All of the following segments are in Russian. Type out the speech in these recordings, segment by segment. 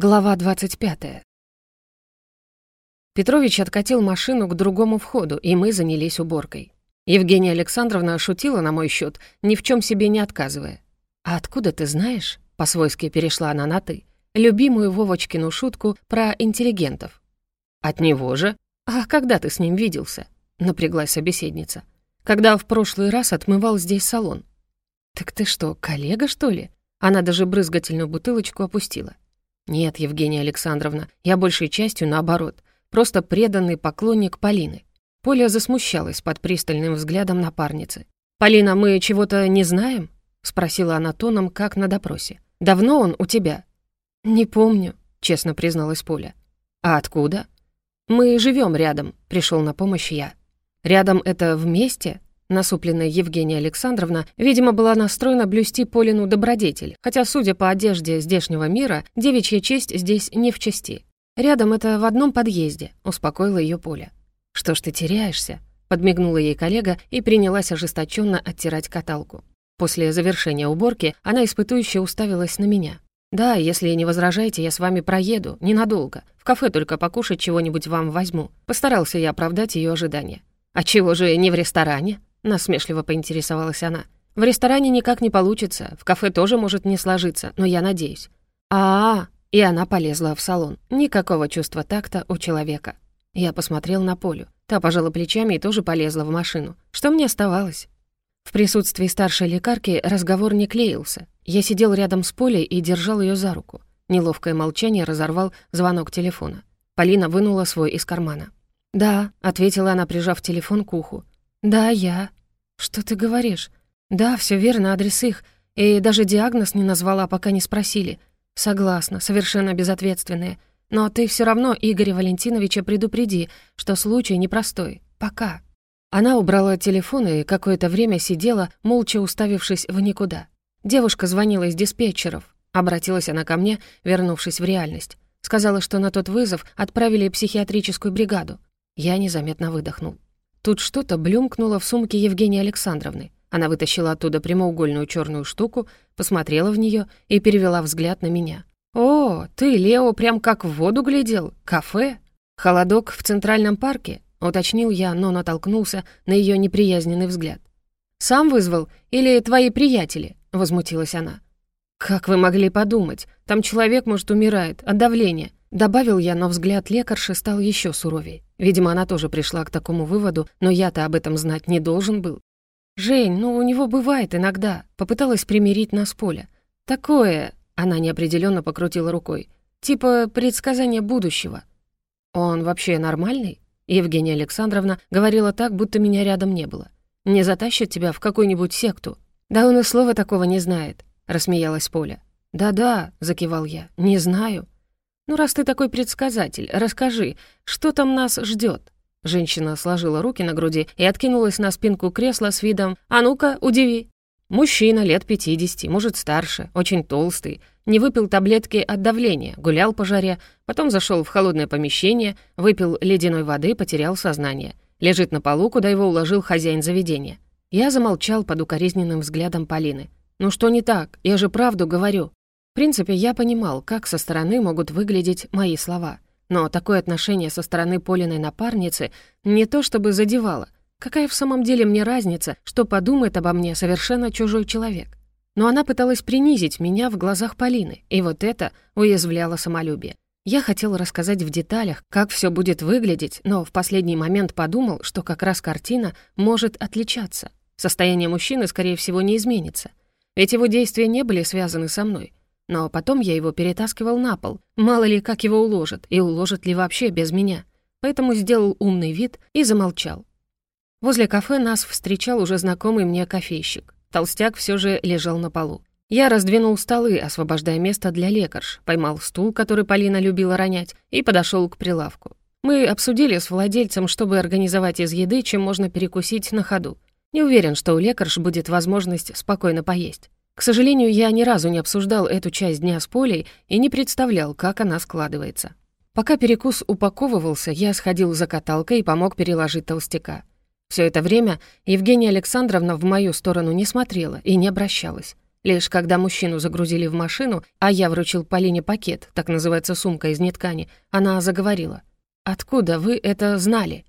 Глава 25. Петрович откатил машину к другому входу, и мы занялись уборкой. Евгения Александровна шутила на мой счет, ни в чем себе не отказывая. «А откуда ты знаешь?» — по-свойски перешла она на «ты». Любимую Вовочкину шутку про интеллигентов. «От него же?» «А когда ты с ним виделся?» — напряглась собеседница. «Когда в прошлый раз отмывал здесь салон». «Так ты что, коллега, что ли?» Она даже брызгательную бутылочку опустила. «Нет, Евгения Александровна, я большей частью наоборот. Просто преданный поклонник Полины». Поля засмущалась под пристальным взглядом напарницы. «Полина, мы чего-то не знаем?» — спросила она тоном, как на допросе. «Давно он у тебя?» «Не помню», — честно призналась Поля. «А откуда?» «Мы живем рядом», — пришел на помощь я. «Рядом это вместе?» Насупленная Евгения Александровна, видимо, была настроена блюсти Полину добродетель, хотя, судя по одежде здешнего мира, девичья честь здесь не в чести. «Рядом это в одном подъезде», — успокоила ее Поля. «Что ж ты теряешься?» — подмигнула ей коллега и принялась ожесточенно оттирать каталку. После завершения уборки она испытующе уставилась на меня. «Да, если не возражаете, я с вами проеду, ненадолго. В кафе только покушать чего-нибудь вам возьму». Постарался я оправдать ее ожидания. «А чего же не в ресторане?» Насмешливо поинтересовалась она. В ресторане никак не получится, в кафе тоже может не сложиться, но я надеюсь. А, -а, -а и она полезла в салон. Никакого чувства такта у человека. Я посмотрел на Полю. Та пожала плечами и тоже полезла в машину. Что мне оставалось? В присутствии старшей лекарки разговор не клеился. Я сидел рядом с Полей и держал ее за руку. Неловкое молчание разорвал звонок телефона. Полина вынула свой из кармана. «Да», — ответила она, прижав телефон к уху. «Да, я». «Что ты говоришь?» «Да, все верно, адрес их. И даже диагноз не назвала, пока не спросили. Согласна, совершенно безответственные. Но ты все равно Игоря Валентиновича предупреди, что случай непростой. Пока». Она убрала телефон и какое-то время сидела, молча уставившись в никуда. Девушка звонила из диспетчеров. Обратилась она ко мне, вернувшись в реальность. Сказала, что на тот вызов отправили психиатрическую бригаду. Я незаметно выдохнул. Тут что-то блюмкнуло в сумке Евгении Александровны. Она вытащила оттуда прямоугольную черную штуку, посмотрела в нее и перевела взгляд на меня. «О, ты, Лео, прям как в воду глядел. Кафе? Холодок в Центральном парке?» — уточнил я, но натолкнулся на ее неприязненный взгляд. «Сам вызвал? Или твои приятели?» — возмутилась она. «Как вы могли подумать? Там человек, может, умирает от давления. Добавил я, но взгляд лекарши стал еще суровей. Видимо, она тоже пришла к такому выводу, но я-то об этом знать не должен был. «Жень, ну у него бывает иногда», — попыталась примирить нас Поля. «Такое...» — она неопределенно покрутила рукой. «Типа предсказания будущего». «Он вообще нормальный?» Евгения Александровна говорила так, будто меня рядом не было. «Не затащит тебя в какую-нибудь секту?» «Да он и слова такого не знает», — рассмеялась Поля. «Да-да», — закивал я, — «не знаю». «Ну, раз ты такой предсказатель, расскажи, что там нас ждет? Женщина сложила руки на груди и откинулась на спинку кресла с видом «А ну-ка, удиви!» Мужчина лет 50, может, старше, очень толстый, не выпил таблетки от давления, гулял по жаре, потом зашел в холодное помещение, выпил ледяной воды, потерял сознание. Лежит на полу, куда его уложил хозяин заведения. Я замолчал под укоризненным взглядом Полины. «Ну что не так? Я же правду говорю». Принципе, я понимал, как со стороны могут выглядеть мои слова. Но такое отношение со стороны Полиной напарницы не то чтобы задевало. Какая в самом деле мне разница, что подумает обо мне совершенно чужой человек? Но она пыталась принизить меня в глазах Полины, и вот это уязвляло самолюбие. Я хотел рассказать в деталях, как все будет выглядеть, но в последний момент подумал, что как раз картина может отличаться. Состояние мужчины, скорее всего, не изменится. Ведь его действия не были связаны со мной. Но потом я его перетаскивал на пол. Мало ли, как его уложат, и уложат ли вообще без меня. Поэтому сделал умный вид и замолчал. Возле кафе нас встречал уже знакомый мне кофейщик. Толстяк все же лежал на полу. Я раздвинул столы, освобождая место для лекарш, поймал стул, который Полина любила ронять, и подошел к прилавку. Мы обсудили с владельцем, чтобы организовать из еды, чем можно перекусить на ходу. Не уверен, что у лекарш будет возможность спокойно поесть. К сожалению, я ни разу не обсуждал эту часть дня с Полей и не представлял, как она складывается. Пока перекус упаковывался, я сходил за каталкой и помог переложить толстяка. Все это время Евгения Александровна в мою сторону не смотрела и не обращалась. Лишь когда мужчину загрузили в машину, а я вручил Полине пакет, так называется сумка из неткани, она заговорила. «Откуда вы это знали?»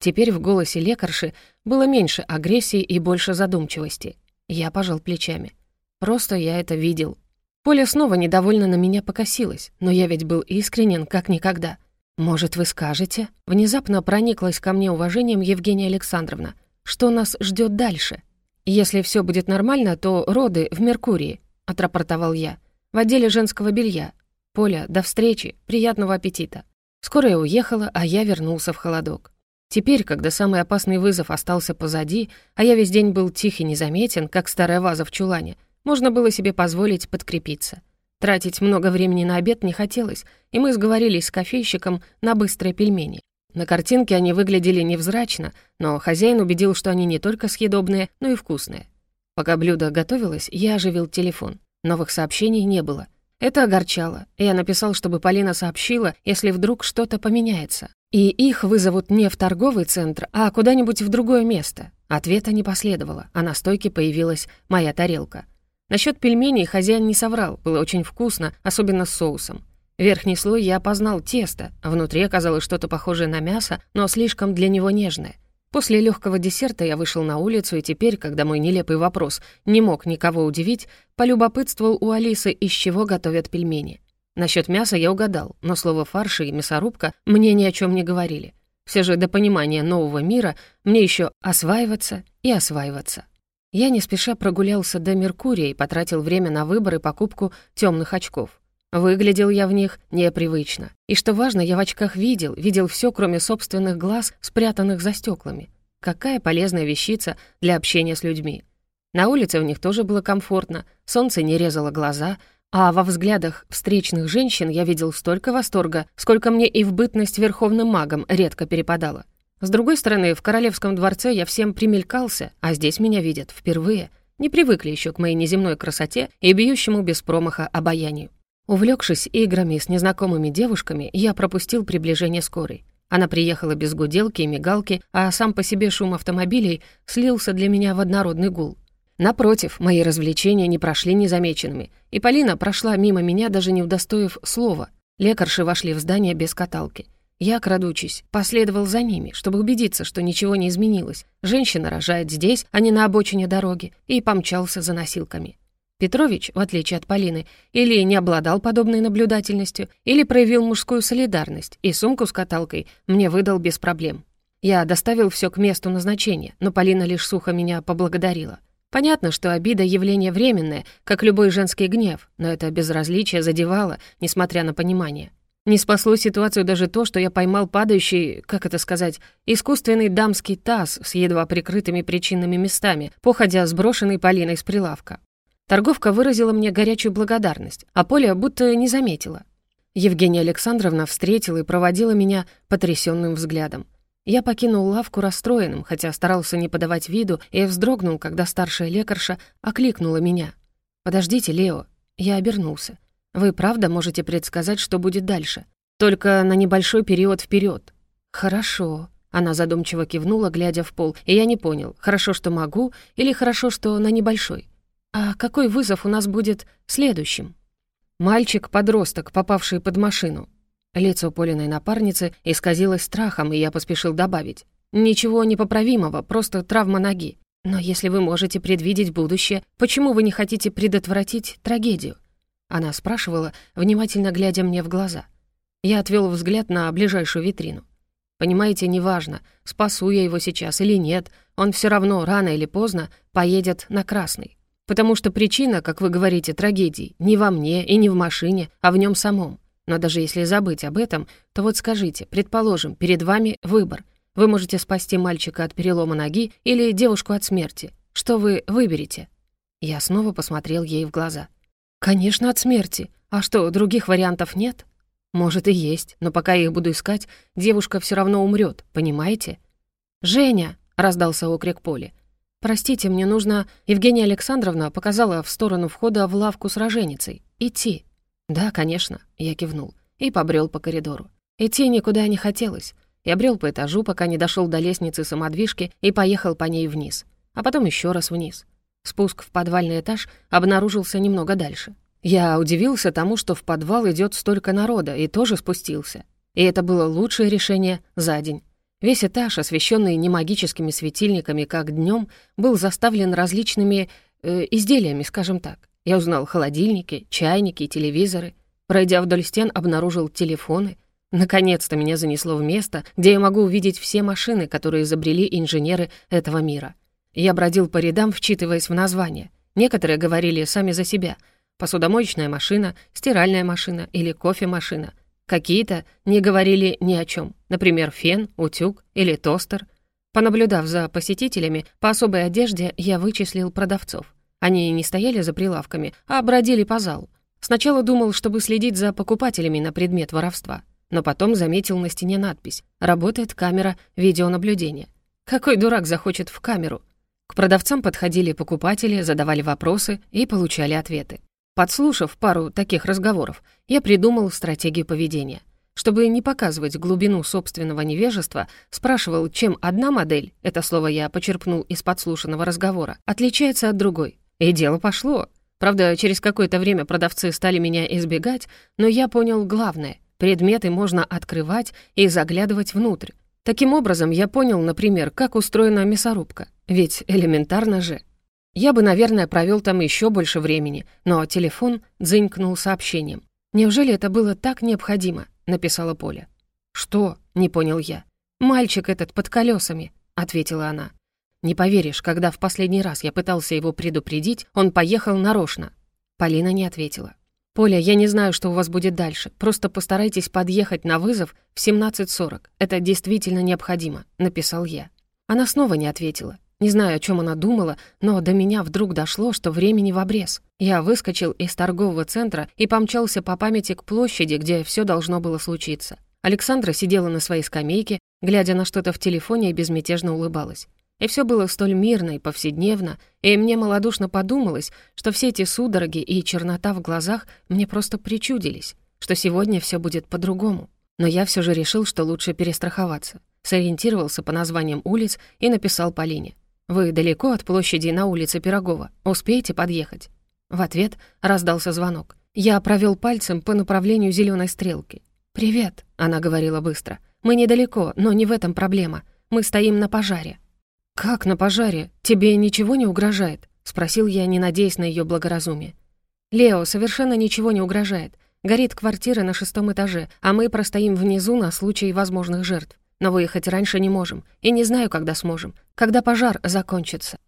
Теперь в голосе лекарши было меньше агрессии и больше задумчивости. Я пожал плечами. Просто я это видел. Поля снова недовольно на меня покосилась, но я ведь был искренен, как никогда. «Может, вы скажете?» Внезапно прониклась ко мне уважением Евгения Александровна. «Что нас ждет дальше?» «Если все будет нормально, то роды в Меркурии», — отрапортовал я. «В отделе женского белья. Поля, до встречи, приятного аппетита». Скоро уехала, а я вернулся в холодок. Теперь, когда самый опасный вызов остался позади, а я весь день был тих и незаметен, как старая ваза в чулане, можно было себе позволить подкрепиться. Тратить много времени на обед не хотелось, и мы сговорились с кофейщиком на быстрые пельмени. На картинке они выглядели невзрачно, но хозяин убедил, что они не только съедобные, но и вкусные. Пока блюдо готовилось, я оживил телефон. Новых сообщений не было. Это огорчало. Я написал, чтобы Полина сообщила, если вдруг что-то поменяется. И их вызовут не в торговый центр, а куда-нибудь в другое место. Ответа не последовало, а на стойке появилась моя тарелка. Насчет пельменей хозяин не соврал, было очень вкусно, особенно с соусом. Верхний слой я опознал тесто, а внутри оказалось что-то похожее на мясо, но слишком для него нежное. После легкого десерта я вышел на улицу, и теперь, когда мой нелепый вопрос не мог никого удивить, полюбопытствовал у Алисы, из чего готовят пельмени. Насчет мяса я угадал, но слово «фарш» и «мясорубка» мне ни о чем не говорили. Все же до понимания нового мира мне еще осваиваться и осваиваться. Я не спеша прогулялся до Меркурия и потратил время на выбор и покупку темных очков. Выглядел я в них непривычно. И что важно, я в очках видел, видел все, кроме собственных глаз, спрятанных за стеклами. Какая полезная вещица для общения с людьми. На улице в них тоже было комфортно, солнце не резало глаза, а во взглядах встречных женщин я видел столько восторга, сколько мне и в бытность верховным магом редко перепадало. С другой стороны, в королевском дворце я всем примелькался, а здесь меня видят впервые. Не привыкли еще к моей неземной красоте и бьющему без промаха обаянию. Увлекшись играми с незнакомыми девушками, я пропустил приближение скорой. Она приехала без гуделки и мигалки, а сам по себе шум автомобилей слился для меня в однородный гул. Напротив, мои развлечения не прошли незамеченными, и Полина прошла мимо меня, даже не удостоив слова. Лекарши вошли в здание без каталки. Я, крадучись, последовал за ними, чтобы убедиться, что ничего не изменилось. Женщина рожает здесь, а не на обочине дороги, и помчался за носилками. Петрович, в отличие от Полины, или не обладал подобной наблюдательностью, или проявил мужскую солидарность, и сумку с каталкой мне выдал без проблем. Я доставил все к месту назначения, но Полина лишь сухо меня поблагодарила. Понятно, что обида — явление временное, как любой женский гнев, но это безразличие задевало, несмотря на понимание. Не спасло ситуацию даже то, что я поймал падающий, как это сказать, искусственный дамский таз с едва прикрытыми причинными местами, походя сброшенный Полиной с прилавка. Торговка выразила мне горячую благодарность, а Поля будто не заметила. Евгения Александровна встретила и проводила меня потрясенным взглядом. Я покинул лавку расстроенным, хотя старался не подавать виду, и вздрогнул, когда старшая лекарша окликнула меня. «Подождите, Лео». Я обернулся. «Вы правда можете предсказать, что будет дальше? Только на небольшой период вперед. «Хорошо». Она задумчиво кивнула, глядя в пол, и я не понял, хорошо, что могу, или хорошо, что на небольшой. «А какой вызов у нас будет следующим?» «Мальчик-подросток, попавший под машину». Лицо Полиной напарницы исказилось страхом, и я поспешил добавить. «Ничего непоправимого, просто травма ноги. Но если вы можете предвидеть будущее, почему вы не хотите предотвратить трагедию?» Она спрашивала, внимательно глядя мне в глаза. Я отвел взгляд на ближайшую витрину. «Понимаете, неважно, спасу я его сейчас или нет, он все равно рано или поздно поедет на красный. Потому что причина, как вы говорите, трагедии не во мне и не в машине, а в нем самом. Но даже если забыть об этом, то вот скажите, предположим, перед вами выбор. Вы можете спасти мальчика от перелома ноги или девушку от смерти. Что вы выберете?» Я снова посмотрел ей в глаза. «Конечно, от смерти. А что, других вариантов нет?» «Может, и есть, но пока я их буду искать, девушка все равно умрет, понимаете?» «Женя!» — раздался окрик Поли. «Простите, мне нужно...» Евгения Александровна показала в сторону входа в лавку с роженицей. «Идти». «Да, конечно», — я кивнул. И побрел по коридору. Идти никуда не хотелось. Я брел по этажу, пока не дошел до лестницы самодвижки и поехал по ней вниз. А потом еще раз вниз. Спуск в подвальный этаж обнаружился немного дальше. Я удивился тому, что в подвал идет столько народа, и тоже спустился. И это было лучшее решение за день. Весь этаж, освещенный не магическими светильниками, как днем, был заставлен различными э, изделиями, скажем так. Я узнал холодильники, чайники, телевизоры. Пройдя вдоль стен, обнаружил телефоны. Наконец-то меня занесло в место, где я могу увидеть все машины, которые изобрели инженеры этого мира. Я бродил по рядам, вчитываясь в названия. Некоторые говорили сами за себя — посудомоечная машина, стиральная машина или кофемашина. Какие-то не говорили ни о чем, например, фен, утюг или тостер. Понаблюдав за посетителями, по особой одежде я вычислил продавцов. Они не стояли за прилавками, а бродили по залу. Сначала думал, чтобы следить за покупателями на предмет воровства, но потом заметил на стене надпись «Работает камера видеонаблюдения». Какой дурак захочет в камеру? Продавцам подходили покупатели, задавали вопросы и получали ответы. Подслушав пару таких разговоров, я придумал стратегию поведения. Чтобы не показывать глубину собственного невежества, спрашивал, чем одна модель, это слово я почерпнул из подслушанного разговора, отличается от другой. И дело пошло. Правда, через какое-то время продавцы стали меня избегать, но я понял главное — предметы можно открывать и заглядывать внутрь. Таким образом, я понял, например, как устроена мясорубка. Ведь элементарно же. Я бы, наверное, провел там еще больше времени, но телефон дзынькнул сообщением. «Неужели это было так необходимо?» — написала Поля. «Что?» — не понял я. «Мальчик этот под колесами», — ответила она. «Не поверишь, когда в последний раз я пытался его предупредить, он поехал нарочно». Полина не ответила. «Поля, я не знаю, что у вас будет дальше. Просто постарайтесь подъехать на вызов в 17.40. Это действительно необходимо», — написал я. Она снова не ответила. Не знаю, о чем она думала, но до меня вдруг дошло, что времени в обрез. Я выскочил из торгового центра и помчался по памяти к площади, где все должно было случиться. Александра сидела на своей скамейке, глядя на что-то в телефоне и безмятежно улыбалась. И все было столь мирно и повседневно, и мне малодушно подумалось, что все эти судороги и чернота в глазах мне просто причудились, что сегодня все будет по-другому. Но я все же решил, что лучше перестраховаться. Сориентировался по названиям улиц и написал Полине. «Вы далеко от площади на улице Пирогова? Успеете подъехать?» В ответ раздался звонок. Я провел пальцем по направлению зеленой стрелки. «Привет», — она говорила быстро. «Мы недалеко, но не в этом проблема. Мы стоим на пожаре». «Как на пожаре? Тебе ничего не угрожает?» — спросил я, не надеясь на ее благоразумие. «Лео, совершенно ничего не угрожает. Горит квартира на шестом этаже, а мы простоим внизу на случай возможных жертв. Но выехать раньше не можем. И не знаю, когда сможем. Когда пожар закончится.